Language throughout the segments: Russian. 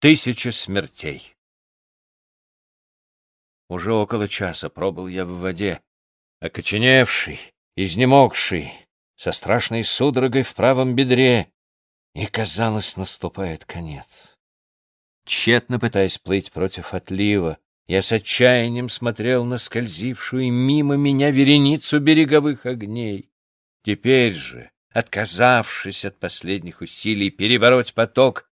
Тысяча смертей. Уже около часа пробыл я в воде, окоченевший, изнемогший, со страшной судорогой в правом бедре, и, казалось, наступает конец. Тщетно пытаясь плыть против отлива, я с отчаянием смотрел на скользившую мимо меня вереницу береговых огней. Теперь же, отказавшись от последних усилий перебороть поток,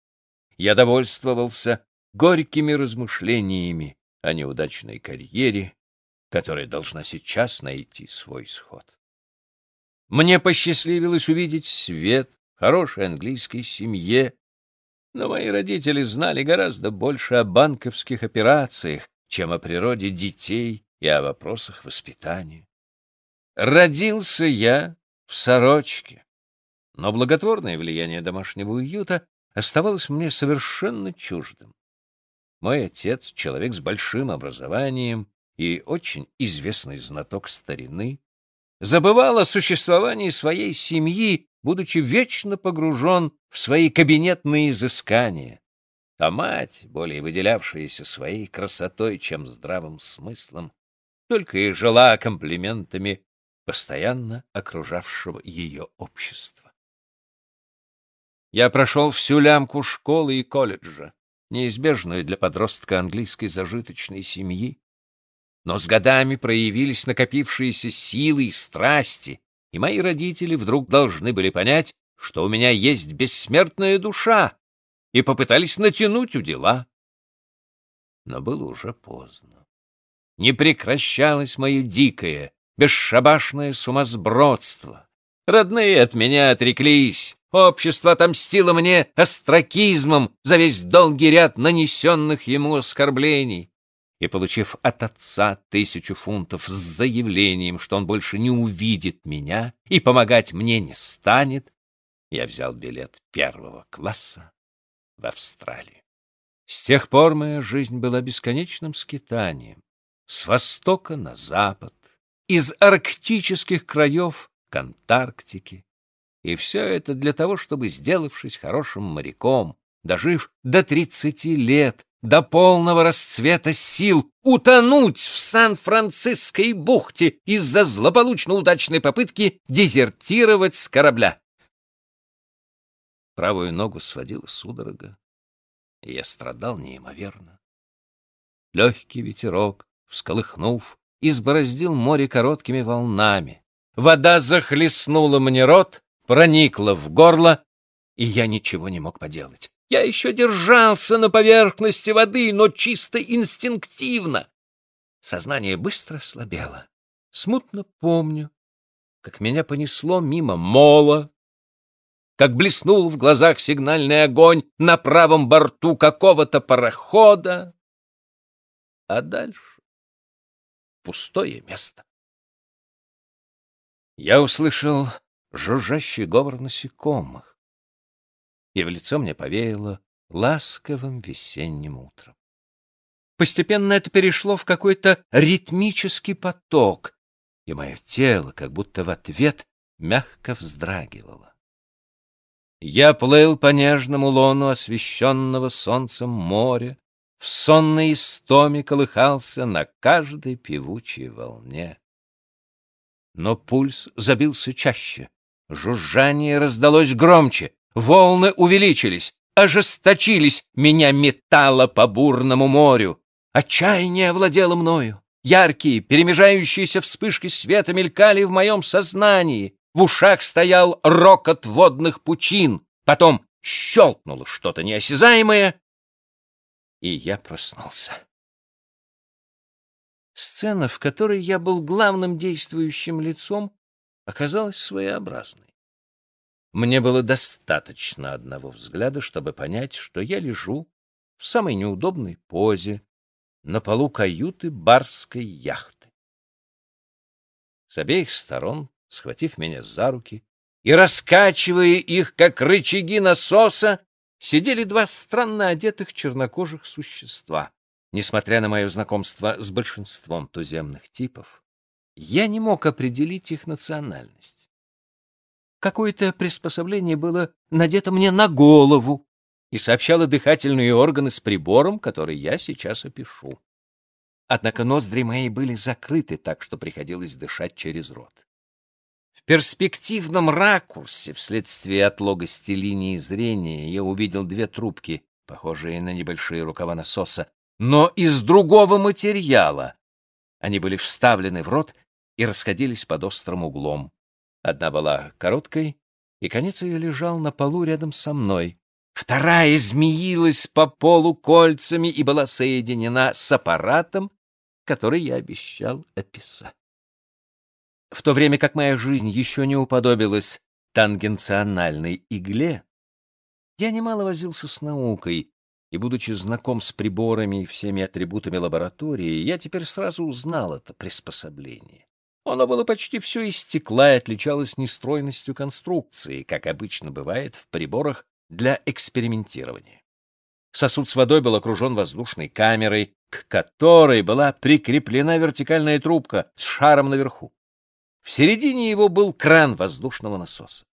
я довольствовался горькими размышлениями о неудачной карьере, которая должна сейчас найти свой исход. Мне посчастливилось увидеть свет хорошей английской семье, но мои родители знали гораздо больше о банковских операциях, чем о природе детей и о вопросах воспитания. Родился я в сорочке, но благотворное влияние домашнего уюта оставалось мне совершенно чуждым. Мой отец, человек с большим образованием и очень известный знаток старины, забывал о существовании своей семьи, будучи вечно погружен в свои кабинетные изыскания. А мать, более выделявшаяся своей красотой, чем здравым смыслом, только и жила комплиментами постоянно окружавшего ее общества. Я прошел всю лямку школы и колледжа, неизбежную для подростка английской зажиточной семьи. Но с годами проявились накопившиеся силы и страсти, и мои родители вдруг должны были понять, что у меня есть бессмертная душа, и попытались натянуть у дела. Но было уже поздно. Не прекращалось мое дикое, бесшабашное сумасбродство. Родные от меня отреклись, Общество отомстило мне остракизмом за весь долгий ряд нанесенных ему оскорблений. И, получив от отца тысячу фунтов с заявлением, что он больше не увидит меня и помогать мне не станет, я взял билет первого класса в Австралию. С тех пор моя жизнь была бесконечным скитанием, с востока на запад, из арктических краев к Антарктике, и все это для того, чтобы, сделавшись хорошим моряком, дожив до тридцати лет, до полного расцвета сил, утонуть в Сан-Франциской бухте из-за злополучно удачной попытки дезертировать с корабля. Правую ногу сводила судорога, и я страдал неимоверно. Легкий ветерок, всколыхнув, избороздил море короткими волнами. Вода захлестнула мне рот, проникла в горло, и я ничего не мог поделать. Я еще держался на поверхности воды, но чисто инстинктивно. Сознание быстро слабело. Смутно помню, как меня понесло мимо мола, как блеснул в глазах сигнальный огонь на правом борту какого-то парохода, а дальше пустое место. Я услышал жужжащий говор насекомых, и в лицо мне повеяло ласковым весенним утром. Постепенно это перешло в какой-то ритмический поток, и мое тело как будто в ответ мягко вздрагивало. Я плыл по нежному лону освещенного солнцем моря, в сонной истоме колыхался на каждой певучей волне. Но пульс забился чаще, Жужжание раздалось громче, волны увеличились, ожесточились, меня метало по бурному морю. Отчаяние овладело мною. Яркие, перемежающиеся вспышки света мелькали в моем сознании. В ушах стоял рокот водных пучин. Потом щелкнуло что-то неосязаемое, и я проснулся. Сцена, в которой я был главным действующим лицом, оказалась своеобразной. Мне было достаточно одного взгляда, чтобы понять, что я лежу в самой неудобной позе на полу каюты барской яхты. С обеих сторон, схватив меня за руки и раскачивая их, как рычаги насоса, сидели два странно одетых чернокожих существа. Несмотря на мое знакомство с большинством туземных типов, я не мог определить их национальность. Какое-то приспособление было надето мне на голову, и сообщала дыхательные органы с прибором, который я сейчас опишу. Однако ноздри мои были закрыты, так что приходилось дышать через рот. В перспективном ракурсе, вследствие отлогости линии зрения, я увидел две трубки, похожие на небольшие рукава насоса, но из другого материала. Они были вставлены в рот и расходились под острым углом. Одна была короткой, и конец ее лежал на полу рядом со мной. Вторая змеилась по полу кольцами и была соединена с аппаратом, который я обещал описать. В то время как моя жизнь еще не уподобилась тангенциональной игле, я немало возился с наукой, и, будучи знаком с приборами и всеми атрибутами лаборатории, я теперь сразу узнал это приспособление. Оно было почти все из стекла и отличалось нестройностью конструкции, как обычно бывает в приборах для экспериментирования. Сосуд с водой был окружен воздушной камерой, к которой была прикреплена вертикальная трубка с шаром наверху. В середине его был кран воздушного насоса.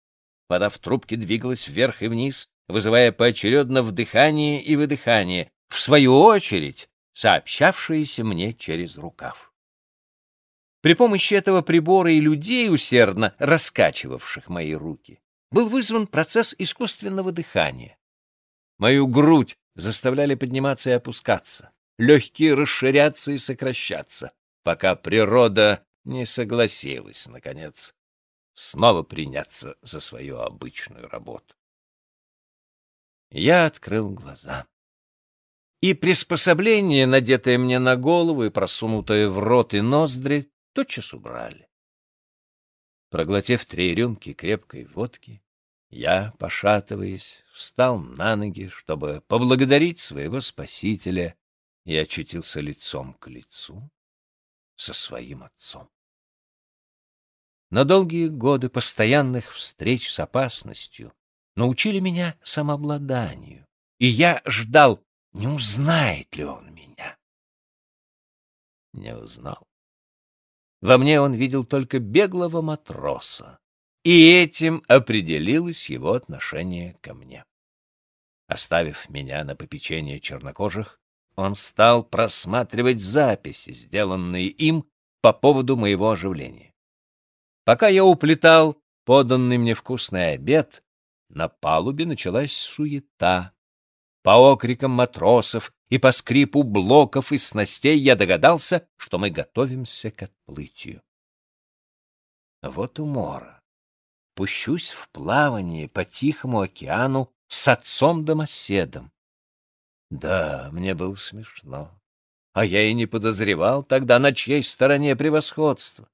Вода в трубке двигалась вверх и вниз, вызывая поочередно вдыхание и выдыхание, в свою очередь сообщавшиеся мне через рукав. При помощи этого прибора и людей, усердно раскачивавших мои руки, был вызван процесс искусственного дыхания. Мою грудь заставляли подниматься и опускаться, легкие расширяться и сокращаться, пока природа не согласилась, наконец, снова приняться за свою обычную работу. Я открыл глаза. И приспособление, надетое мне на голову и просунутое в рот и ноздри, тотчас убрали. Проглотив три рюмки крепкой водки, я, пошатываясь, встал на ноги, чтобы поблагодарить своего спасителя, и очутился лицом к лицу со своим отцом. На долгие годы постоянных встреч с опасностью научили меня самообладанию, и я ждал, не узнает ли он меня. Не узнал. Во мне он видел только беглого матроса, и этим определилось его отношение ко мне. Оставив меня на попечение чернокожих, он стал просматривать записи, сделанные им по поводу моего оживления. Пока я уплетал поданный мне вкусный обед, на палубе началась суета. По окрикам матросов и по скрипу блоков и снастей я догадался, что мы готовимся к отплытию. Вот умора. Пущусь в плавание по Тихому океану с отцом-домоседом. Да, мне было смешно. А я и не подозревал тогда, на чьей стороне превосходство.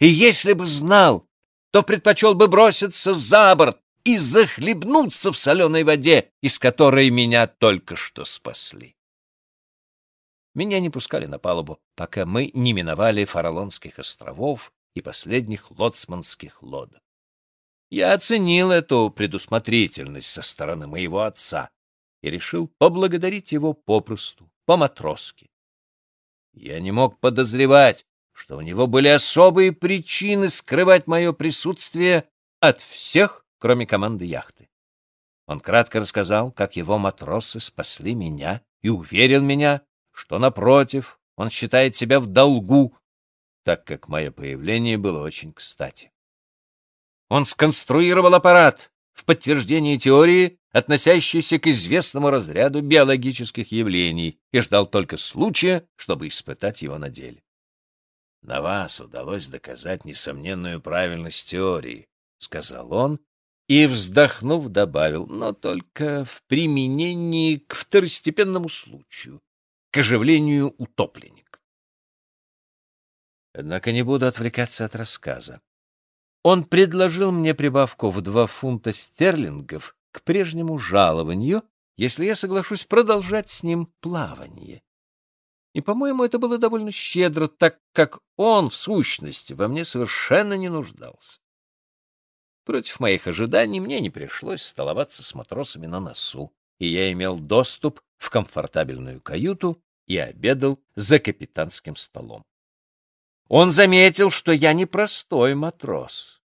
И если бы знал, то предпочел бы броситься за борт и захлебнуться в соленой воде, из которой меня только что спасли. Меня не пускали на палубу, пока мы не миновали Фаралонских островов и последних лоцманских лодок. Я оценил эту предусмотрительность со стороны моего отца и решил поблагодарить его попросту, по-матросски. Я не мог подозревать, что у него были особые причины скрывать мое присутствие от всех кроме команды яхты. Он кратко рассказал, как его матросы спасли меня и уверил меня, что, напротив, он считает себя в долгу, так как мое появление было очень кстати. Он сконструировал аппарат в подтверждение теории, относящейся к известному разряду биологических явлений, и ждал только случая, чтобы испытать его на деле. «На вас удалось доказать несомненную правильность теории», — сказал он, и, вздохнув, добавил, но только в применении к второстепенному случаю, к оживлению утопленник. Однако не буду отвлекаться от рассказа. Он предложил мне прибавку в два фунта стерлингов к прежнему жалованию, если я соглашусь продолжать с ним плавание. И, по-моему, это было довольно щедро, так как он, в сущности, во мне совершенно не нуждался. Против моих ожиданий мне не пришлось столоваться с матросами на носу, и я имел доступ в комфортабельную каюту и обедал за капитанским столом. Он заметил, что я не простой матрос,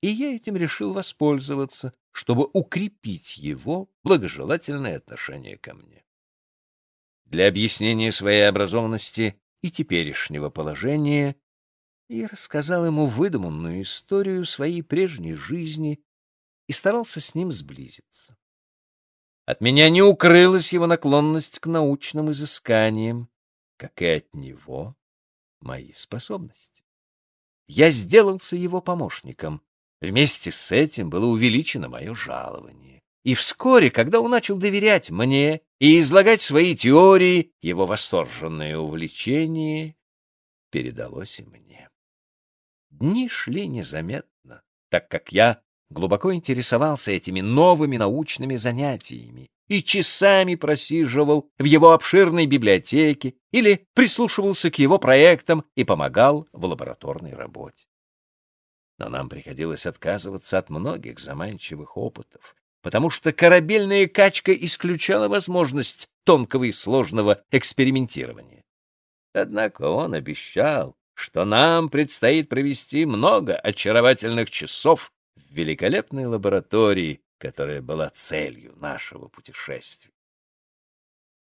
и я этим решил воспользоваться, чтобы укрепить его благожелательное отношение ко мне. Для объяснения своей образованности и теперешнего положения я рассказал ему выдуманную историю своей прежней жизни и старался с ним сблизиться. От меня не укрылась его наклонность к научным изысканиям, как и от него мои способности. Я сделался его помощником. Вместе с этим было увеличено мое жалование. И вскоре, когда он начал доверять мне и излагать свои теории, его восторженное увлечение передалось и мне. Дни шли незаметно, так как я глубоко интересовался этими новыми научными занятиями и часами просиживал в его обширной библиотеке или прислушивался к его проектам и помогал в лабораторной работе. Но нам приходилось отказываться от многих заманчивых опытов, потому что корабельная качка исключала возможность тонкого и сложного экспериментирования. Однако он обещал, что нам предстоит провести много очаровательных часов в великолепной лаборатории, которая была целью нашего путешествия.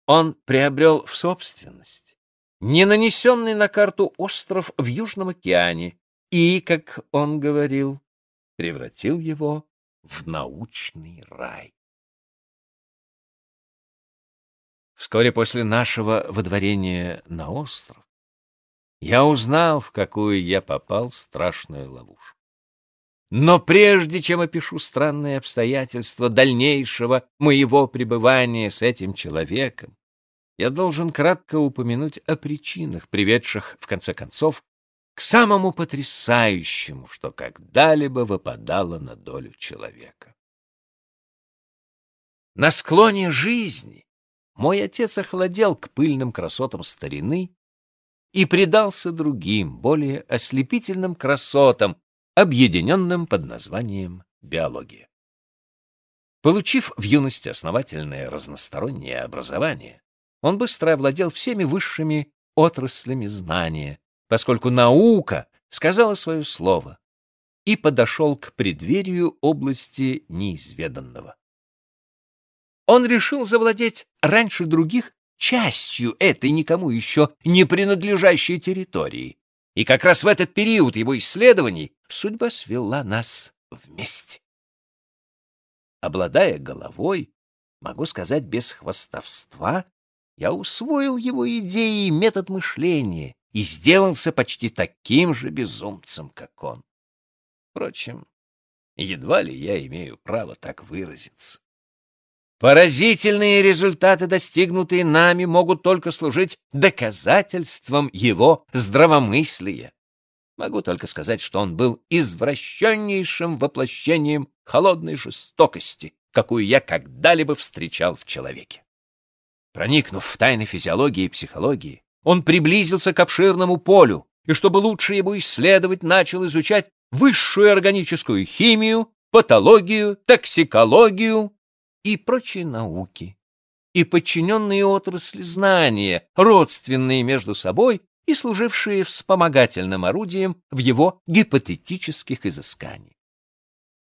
Он приобрел в собственность не нанесенный на карту остров в Южном океане и, как он говорил, превратил его в научный рай. Вскоре после нашего водворения на остров я узнал, в какую я попал страшную ловушку. Но прежде чем опишу странные обстоятельства дальнейшего моего пребывания с этим человеком, я должен кратко упомянуть о причинах, приведших, в конце концов, к самому потрясающему, что когда-либо выпадало на долю человека. На склоне жизни мой отец охладел к пыльным красотам старины и предался другим, более ослепительным красотам, объединенным под названием биология. Получив в юности основательное разностороннее образование, он быстро овладел всеми высшими отраслями знания, поскольку наука сказала свое слово и подошел к преддверию области неизведанного. Он решил завладеть раньше других частью этой никому еще не принадлежащей территории, и как раз в этот период его исследований судьба свела нас вместе. Обладая головой, могу сказать без хвастовства, я усвоил его идеи и метод мышления и сделался почти таким же безумцем, как он. Впрочем, едва ли я имею право так выразиться. Поразительные результаты, достигнутые нами, могут только служить доказательством его здравомыслия. Могу только сказать, что он был извращеннейшим воплощением холодной жестокости, какую я когда-либо встречал в человеке. Проникнув в тайны физиологии и психологии, он приблизился к обширному полю, и чтобы лучше его исследовать, начал изучать высшую органическую химию, патологию, токсикологию, и прочие науки, и подчиненные отрасли знания, родственные между собой и служившие вспомогательным орудием в его гипотетических изысканиях.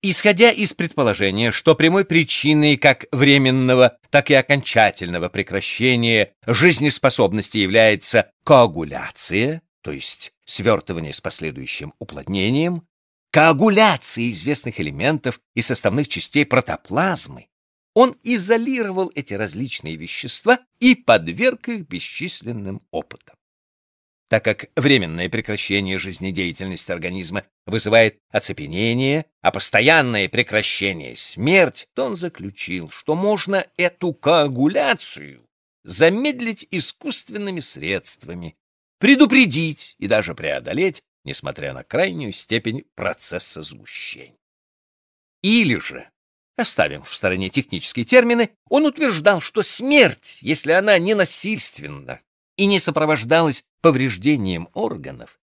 Исходя из предположения, что прямой причиной как временного, так и окончательного прекращения жизнеспособности является коагуляция, то есть свертывание с последующим уплотнением, коагуляция известных элементов и составных частей протоплазмы, он изолировал эти различные вещества и подверг их бесчисленным опытам. Так как временное прекращение жизнедеятельности организма вызывает оцепенение, а постоянное прекращение — смерть, то он заключил, что можно эту коагуляцию замедлить искусственными средствами, предупредить и даже преодолеть, несмотря на крайнюю степень процесса сгущения. Или же Оставим в стороне технические термины, он утверждал, что смерть, если она не насильственна и не сопровождалась повреждением органов,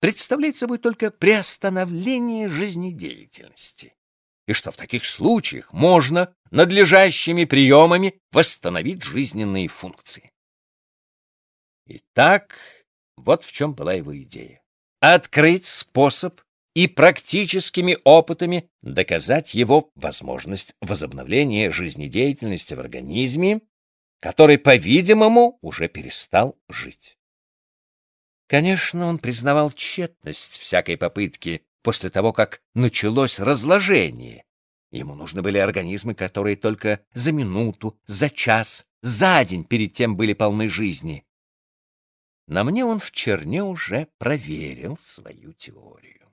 представляет собой только приостановление жизнедеятельности, и что в таких случаях можно надлежащими приемами восстановить жизненные функции. Итак, вот в чем была его идея. Открыть способ и практическими опытами доказать его возможность возобновления жизнедеятельности в организме, который, по-видимому, уже перестал жить. Конечно, он признавал тщетность всякой попытки после того, как началось разложение. Ему нужны были организмы, которые только за минуту, за час, за день перед тем были полны жизни. На мне он в черне уже проверил свою теорию.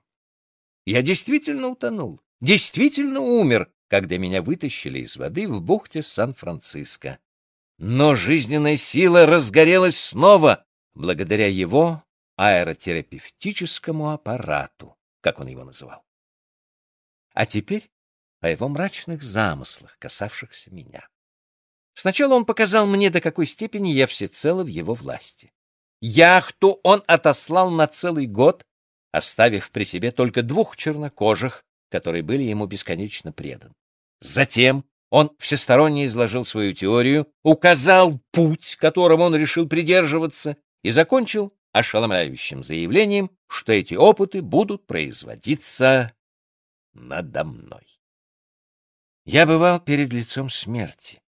Я действительно утонул, действительно умер, когда меня вытащили из воды в бухте Сан-Франциско. Но жизненная сила разгорелась снова благодаря его аэротерапевтическому аппарату, как он его называл. А теперь о его мрачных замыслах, касавшихся меня. Сначала он показал мне, до какой степени я всецело в его власти. Яхту он отослал на целый год, оставив при себе только двух чернокожих, которые были ему бесконечно преданы. Затем он всесторонне изложил свою теорию, указал путь, которым он решил придерживаться, и закончил ошеломляющим заявлением, что эти опыты будут производиться надо мной. Я бывал перед лицом смерти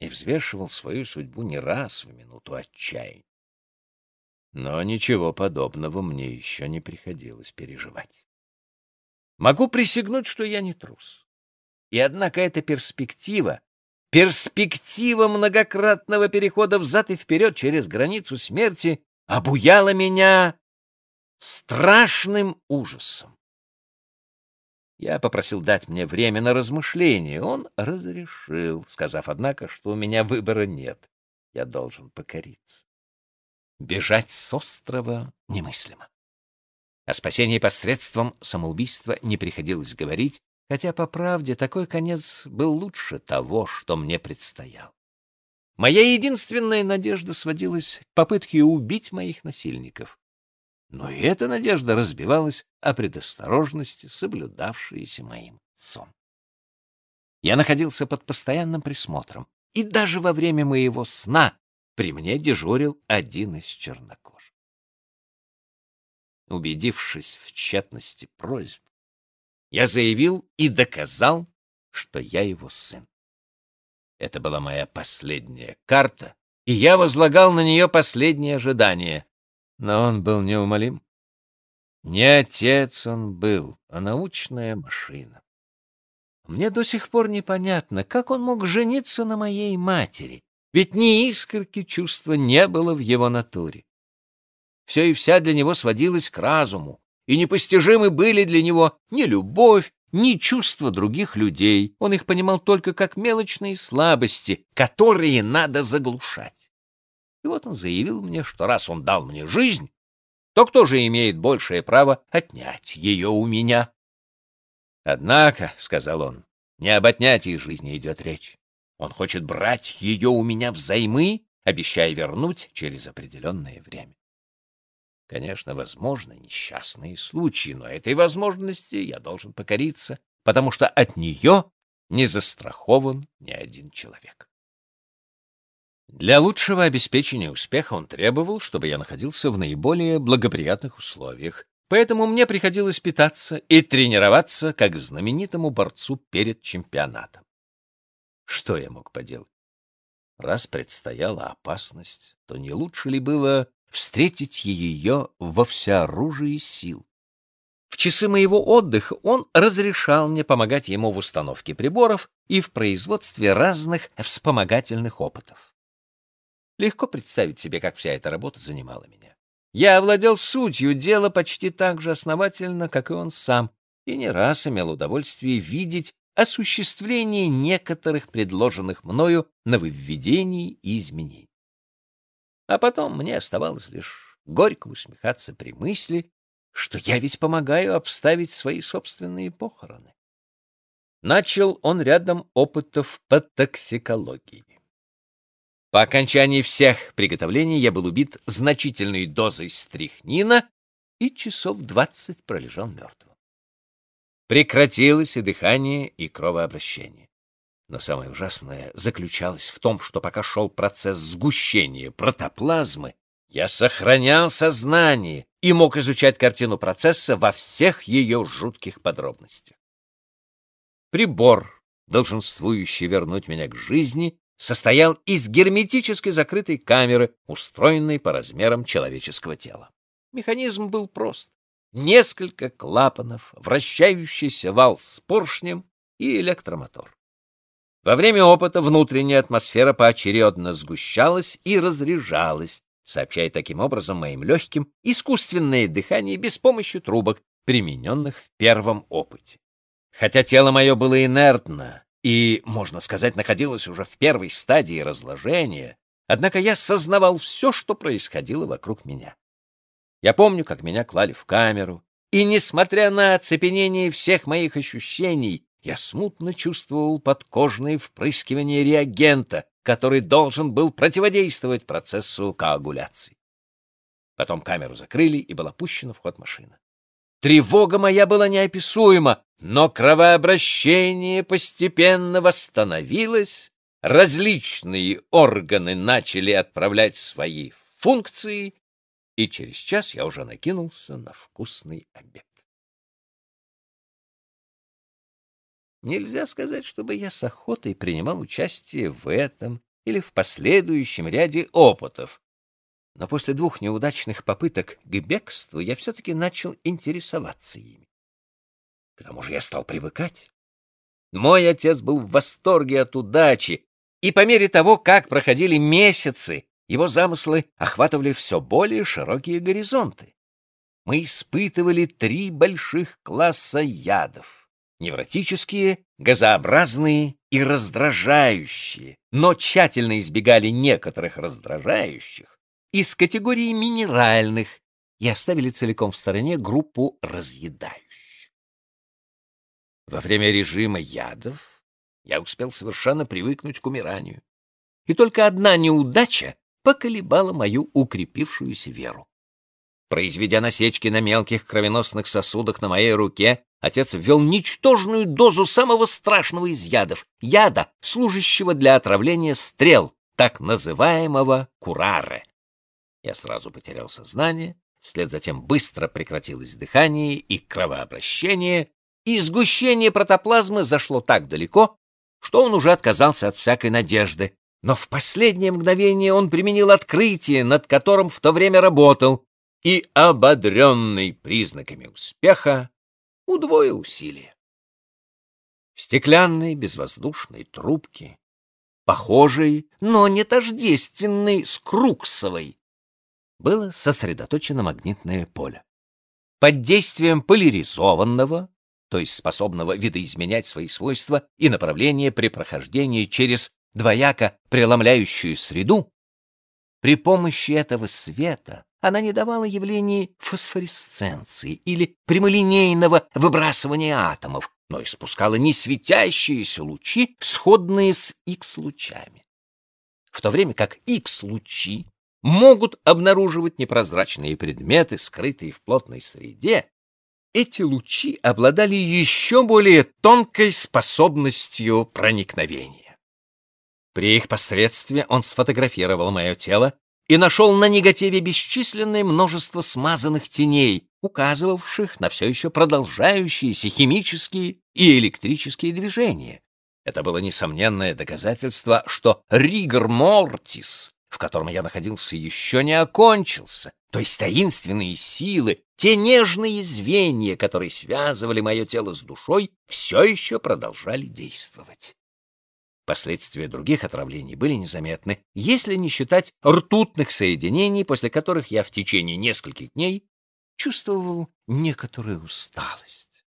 и взвешивал свою судьбу не раз в минуту отчаяния. Но ничего подобного мне еще не приходилось переживать. Могу присягнуть, что я не трус. И однако эта перспектива, перспектива многократного перехода взад и вперед через границу смерти обуяла меня страшным ужасом. Я попросил дать мне время на размышление. Он разрешил, сказав, однако, что у меня выбора нет. Я должен покориться. Бежать с острова немыслимо. О спасении посредством самоубийства не приходилось говорить, хотя, по правде, такой конец был лучше того, что мне предстоял. Моя единственная надежда сводилась к попытке убить моих насильников. Но и эта надежда разбивалась о предосторожности, соблюдавшейся моим отцом. Я находился под постоянным присмотром, и даже во время моего сна при мне дежурил один из чернокожих. Убедившись в тщетности просьб, я заявил и доказал, что я его сын. Это была моя последняя карта, и я возлагал на нее последние ожидания. Но он был неумолим. Не отец он был, а научная машина. Мне до сих пор непонятно, как он мог жениться на моей матери, ведь ни искорки чувства не было в его натуре. Все и вся для него сводилось к разуму, и непостижимы были для него ни любовь, ни чувства других людей. Он их понимал только как мелочные слабости, которые надо заглушать. И вот он заявил мне, что раз он дал мне жизнь, то кто же имеет большее право отнять ее у меня? Однако, — сказал он, — не об отнятии жизни идет речь. Он хочет брать ее у меня взаймы, обещая вернуть через определенное время. Конечно, возможны несчастные случаи, но этой возможности я должен покориться, потому что от нее не застрахован ни один человек. Для лучшего обеспечения успеха он требовал, чтобы я находился в наиболее благоприятных условиях, поэтому мне приходилось питаться и тренироваться как знаменитому борцу перед чемпионатом. Что я мог поделать? Раз предстояла опасность, то не лучше ли было встретить ее во всеоружии сил? В часы моего отдыха он разрешал мне помогать ему в установке приборов и в производстве разных вспомогательных опытов. Легко представить себе, как вся эта работа занимала меня. Я овладел сутью дела почти так же основательно, как и он сам, и не раз имел удовольствие видеть осуществление некоторых предложенных мною нововведений и изменений. А потом мне оставалось лишь горько усмехаться при мысли, что я ведь помогаю обставить свои собственные похороны. Начал он рядом опытов по токсикологии. По окончании всех приготовлений я был убит значительной дозой стрихнина и часов двадцать пролежал мертвым. Прекратилось и дыхание, и кровообращение. Но самое ужасное заключалось в том, что пока шел процесс сгущения протоплазмы, я сохранял сознание и мог изучать картину процесса во всех ее жутких подробностях. Прибор, долженствующий вернуть меня к жизни, состоял из герметически закрытой камеры, устроенной по размерам человеческого тела. Механизм был прост. Несколько клапанов, вращающийся вал с поршнем и электромотор. Во время опыта внутренняя атмосфера поочередно сгущалась и разряжалась, сообщая таким образом моим легким искусственное дыхание без помощи трубок, примененных в первом опыте. Хотя тело мое было инертно и, можно сказать, находилось уже в первой стадии разложения, однако я сознавал все, что происходило вокруг меня. Я помню, как меня клали в камеру, и, несмотря на оцепенение всех моих ощущений, я смутно чувствовал подкожные впрыскивания реагента, который должен был противодействовать процессу коагуляции. Потом камеру закрыли, и была пущена в ход машина. Тревога моя была неописуема, но кровообращение постепенно восстановилось, различные органы начали отправлять свои функции, и через час я уже накинулся на вкусный обед. Нельзя сказать, чтобы я с охотой принимал участие в этом или в последующем ряде опытов, но после двух неудачных попыток к бегству я все-таки начал интересоваться ими. К тому же я стал привыкать. Мой отец был в восторге от удачи, и по мере того, как проходили месяцы, его замыслы охватывали все более широкие горизонты. Мы испытывали три больших класса ядов — невротические, газообразные и раздражающие, но тщательно избегали некоторых раздражающих из категории минеральных и оставили целиком в стороне группу разъедающих. Во время режима ядов я успел совершенно привыкнуть к умиранию. И только одна неудача поколебала мою укрепившуюся веру. Произведя насечки на мелких кровеносных сосудах на моей руке, отец ввел ничтожную дозу самого страшного из ядов, яда, служащего для отравления стрел, так называемого кураре. Я сразу потерял сознание, вслед за тем быстро прекратилось дыхание и кровообращение, и сгущение протоплазмы зашло так далеко, что он уже отказался от всякой надежды, но в последнее мгновение он применил открытие, над которым в то время работал, и, ободренный признаками успеха, удвоил усилия. В стеклянной безвоздушной трубке, похожей, но не тождественной с Круксовой, было сосредоточено магнитное поле. Под действием поляризованного, то есть способного видоизменять свои свойства и направление при прохождении через двояко преломляющую среду, при помощи этого света она не давала явлений фосфоресценции или прямолинейного выбрасывания атомов, но испускала не светящиеся лучи, сходные с Х-лучами. В то время как Х-лучи могут обнаруживать непрозрачные предметы, скрытые в плотной среде, эти лучи обладали еще более тонкой способностью проникновения. При их посредстве он сфотографировал мое тело и нашел на негативе бесчисленное множество смазанных теней, указывавших на все еще продолжающиеся химические и электрические движения. Это было несомненное доказательство, что ригор мортис, в котором я находился, еще не окончился, то есть таинственные силы, те нежные звенья, которые связывали мое тело с душой, все еще продолжали действовать. Последствия других отравлений были незаметны, если не считать ртутных соединений, после которых я в течение нескольких дней чувствовал некоторую усталость.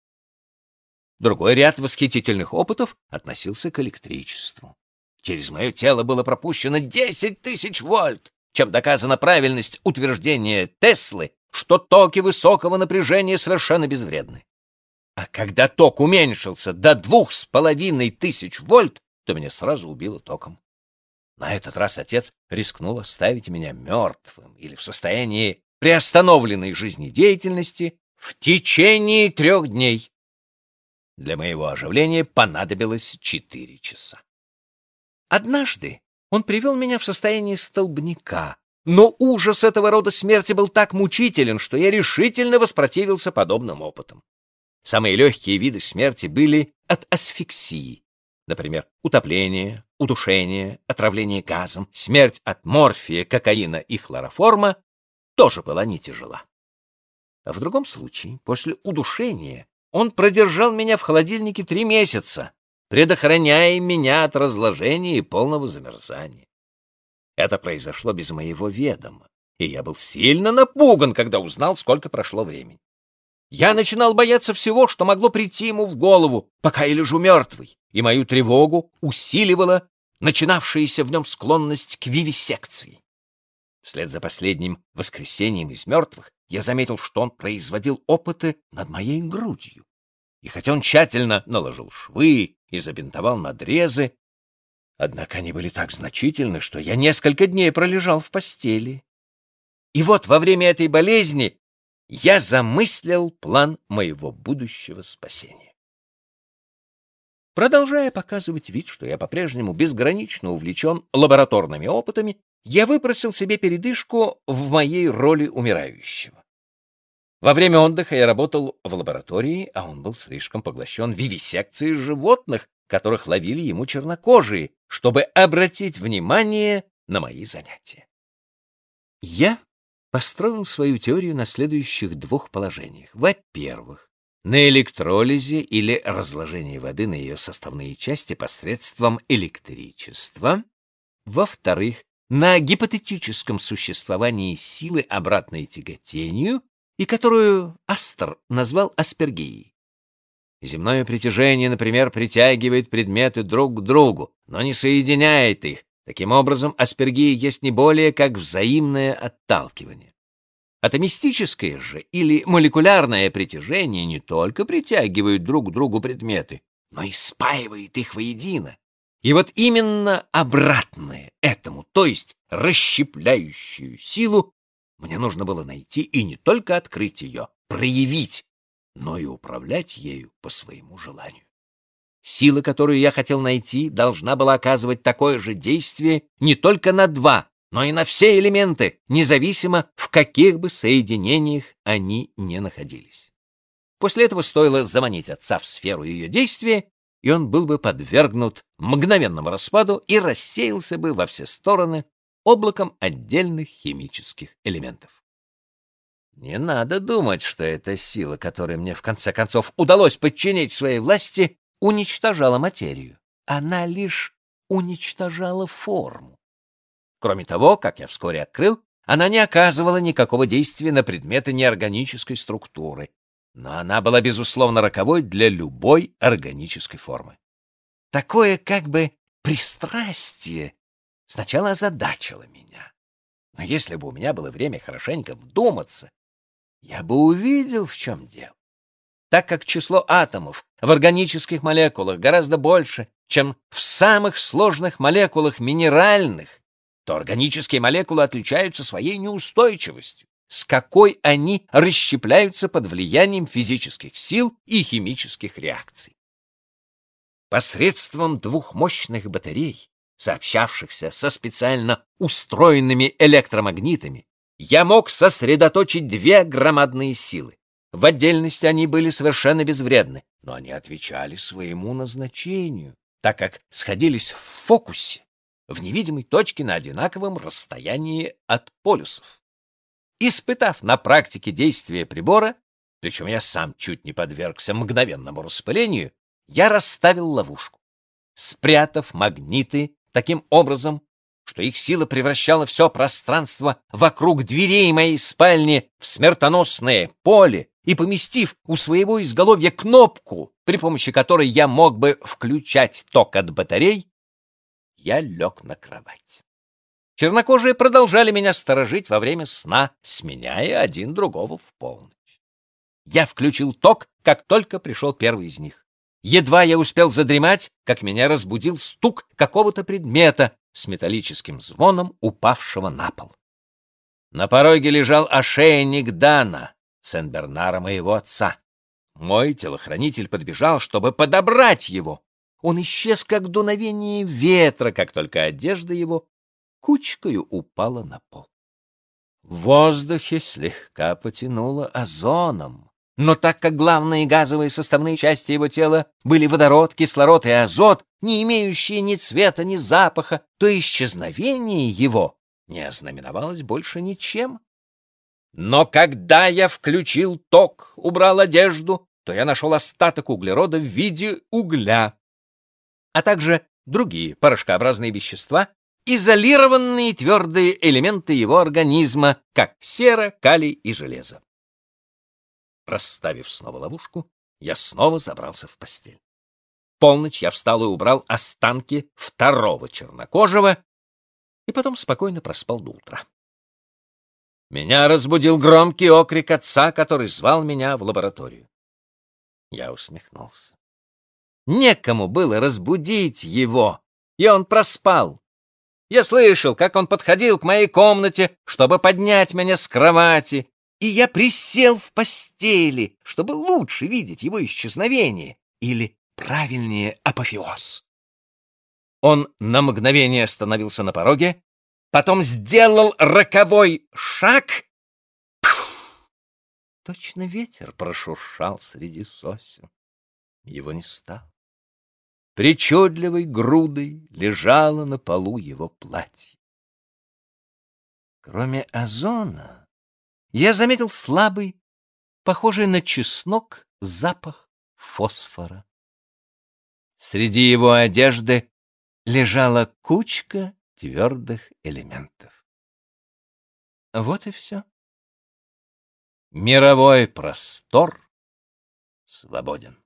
Другой ряд восхитительных опытов относился к электричеству. Через мое тело было пропущено 10 тысяч вольт, чем доказана правильность утверждения Теслы, что токи высокого напряжения совершенно безвредны. А когда ток уменьшился до двух с половиной тысяч вольт, то меня сразу убило током. На этот раз отец рискнул оставить меня мертвым или в состоянии приостановленной жизнедеятельности в течение трех дней. Для моего оживления понадобилось четыре часа. Однажды он привел меня в состояние столбняка, Но ужас этого рода смерти был так мучителен, что я решительно воспротивился подобным опытам. Самые легкие виды смерти были от асфиксии, например, утопление, удушение, отравление газом, смерть от морфия, кокаина и хлороформа тоже была не тяжела. В другом случае, после удушения, он продержал меня в холодильнике три месяца, предохраняя меня от разложения и полного замерзания. Это произошло без моего ведома, и я был сильно напуган, когда узнал, сколько прошло времени. Я начинал бояться всего, что могло прийти ему в голову, пока я лежу мертвый, и мою тревогу усиливала начинавшаяся в нем склонность к вивисекции. Вслед за последним воскресением из мертвых я заметил, что он производил опыты над моей грудью. И хотя он тщательно наложил швы и забинтовал надрезы, однако они были так значительны, что я несколько дней пролежал в постели. И вот во время этой болезни я замыслил план моего будущего спасения. Продолжая показывать вид, что я по-прежнему безгранично увлечен лабораторными опытами, я выпросил себе передышку в моей роли умирающего. Во время отдыха я работал в лаборатории, а он был слишком поглощен вивисекцией животных, которых ловили ему чернокожие, чтобы обратить внимание на мои занятия. Я построил свою теорию на следующих двух положениях. Во-первых, на электролизе или разложении воды на ее составные части посредством электричества. Во-вторых, на гипотетическом существовании силы, обратной тяготению, и которую Астер назвал аспергией. Земное притяжение, например, притягивает предметы друг к другу, но не соединяет их. Таким образом, аспергия есть не более как взаимное отталкивание. Атомистическое же или молекулярное притяжение не только притягивают друг к другу предметы, но и спаивает их воедино. И вот именно обратное этому, то есть расщепляющую силу, мне нужно было найти и не только открыть ее, проявить, но и управлять ею по своему желанию. Сила, которую я хотел найти, должна была оказывать такое же действие не только на два, но и на все элементы, независимо в каких бы соединениях они не находились. После этого стоило заманить отца в сферу ее действия, и он был бы подвергнут мгновенному распаду и рассеялся бы во все стороны облаком отдельных химических элементов. Не надо думать, что эта сила, которой мне в конце концов удалось подчинить своей власти, уничтожала материю. Она лишь уничтожала форму. Кроме того, как я вскоре открыл, она не оказывала никакого действия на предметы неорганической структуры, но она была, безусловно, роковой для любой органической формы. Такое как бы пристрастие сначала озадачило меня. Но если бы у меня было время хорошенько вдуматься, я бы увидел, в чем дело. Так как число атомов в органических молекулах гораздо больше, чем в самых сложных молекулах минеральных, то органические молекулы отличаются своей неустойчивостью, с какой они расщепляются под влиянием физических сил и химических реакций. Посредством двух мощных батарей, сообщавшихся со специально устроенными электромагнитами, я мог сосредоточить две громадные силы. В отдельности они были совершенно безвредны, но они отвечали своему назначению, так как сходились в фокусе в невидимой точке на одинаковом расстоянии от полюсов. Испытав на практике действие прибора, причем я сам чуть не подвергся мгновенному распылению, я расставил ловушку, спрятав магниты таким образом, что их сила превращала все пространство вокруг дверей моей спальни в смертоносное поле и поместив у своего изголовья кнопку, при помощи которой я мог бы включать ток от батарей, я лег на кровать. Чернокожие продолжали меня сторожить во время сна, сменяя один другого в полночь. Я включил ток, как только пришел первый из них. Едва я успел задремать, как меня разбудил стук какого-то предмета с металлическим звоном, упавшего на пол. На пороге лежал ошейник Дана, Сен-Бернара моего отца. Мой телохранитель подбежал, чтобы подобрать его, он исчез, как дуновение ветра, как только одежда его кучкою упала на пол. В воздухе слегка потянуло озоном. Но так как главные газовые составные части его тела были водород, кислород и азот, не имеющие ни цвета, ни запаха, то исчезновение его не ознаменовалось больше ничем. Но когда я включил ток, убрал одежду, то я нашел остаток углерода в виде угля, а также другие порошкообразные вещества, изолированные твердые элементы его организма, как сера, калий и железо. Расставив снова ловушку, я снова забрался в постель. Полночь я встал и убрал останки второго чернокожего, и потом спокойно проспал до утра. Меня разбудил громкий окрик отца, который звал меня в лабораторию. Я усмехнулся. Некому было разбудить его, и он проспал. Я слышал, как он подходил к моей комнате, чтобы поднять меня с кровати, и я присел в постели, чтобы лучше видеть его исчезновение, или, правильнее, апофеоз. Он на мгновение остановился на пороге, потом сделал роковой шаг. Точно ветер прошуршал среди сосен. Его не стало причудливой грудой лежало на полу его платье. Кроме озона, я заметил слабый, похожий на чеснок, запах фосфора. Среди его одежды лежала кучка твердых элементов. Вот и все. Мировой простор свободен.